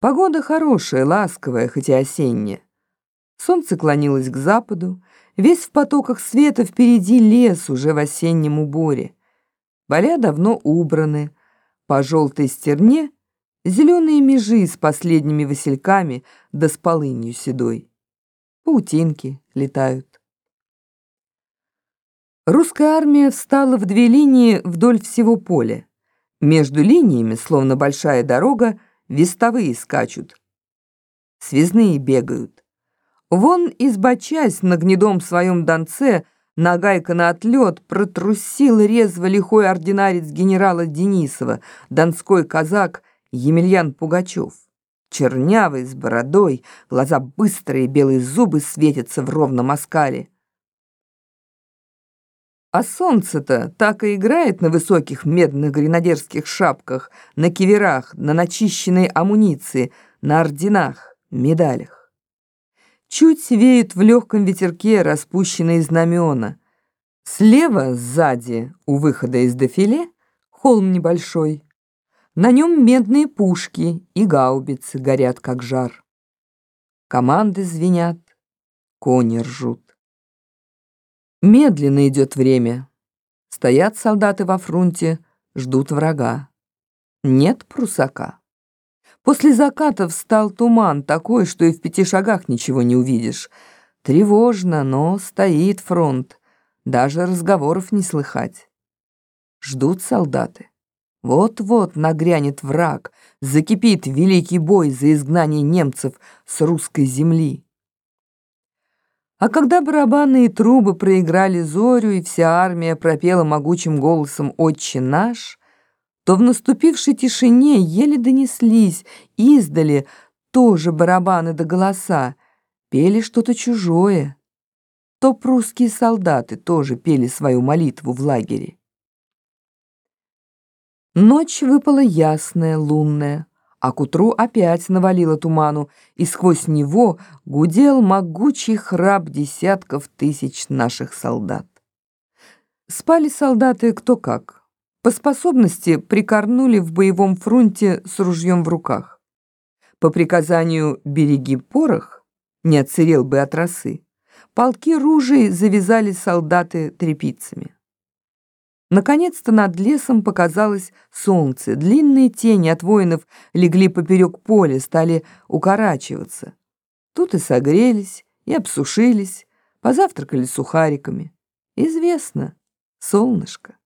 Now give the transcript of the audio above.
Погода хорошая, ласковая, хоть и осенняя. Солнце клонилось к западу, весь в потоках света впереди лес уже в осеннем уборе. Поля давно убраны, по желтой стерне зеленые межи с последними васильками да с полынью седой. Паутинки летают. Русская армия встала в две линии вдоль всего поля. Между линиями, словно большая дорога, вестовые скачут. Связные бегают. Вон, избочась на гнедом своем донце, Нагайка на отлет протрусил резво лихой ординарец генерала Денисова, донской казак Емельян Пугачев. Чернявый, с бородой, глаза быстрые, белые зубы светятся в ровном оскале. А солнце-то так и играет на высоких медных гренадерских шапках, на киверах, на начищенной амуниции, на орденах, медалях. Чуть веют в легком ветерке распущенные знамена. Слева, сзади, у выхода из дефиле, холм небольшой. На нем медные пушки и гаубицы горят, как жар. Команды звенят, кони ржут. Медленно идет время. Стоят солдаты во фронте, ждут врага. Нет прусака. После заката встал туман, такой, что и в пяти шагах ничего не увидишь. Тревожно, но стоит фронт. Даже разговоров не слыхать. Ждут солдаты. Вот-вот нагрянет враг, закипит великий бой за изгнание немцев с русской земли. А когда барабаны и трубы проиграли зорю, и вся армия пропела могучим голосом «Отче наш», то в наступившей тишине еле донеслись издали тоже барабаны да голоса, пели что-то чужое. То прусские солдаты тоже пели свою молитву в лагере. Ночь выпала ясная, лунная, а к утру опять навалило туману, и сквозь него гудел могучий храп десятков тысяч наших солдат. Спали солдаты кто как. По способности прикорнули в боевом фронте с ружьем в руках. По приказанию «береги порох» не отсырел бы от росы, полки ружей завязали солдаты тряпицами. Наконец-то над лесом показалось солнце. Длинные тени от воинов легли поперек поля, стали укорачиваться. Тут и согрелись, и обсушились, позавтракали сухариками. Известно, солнышко.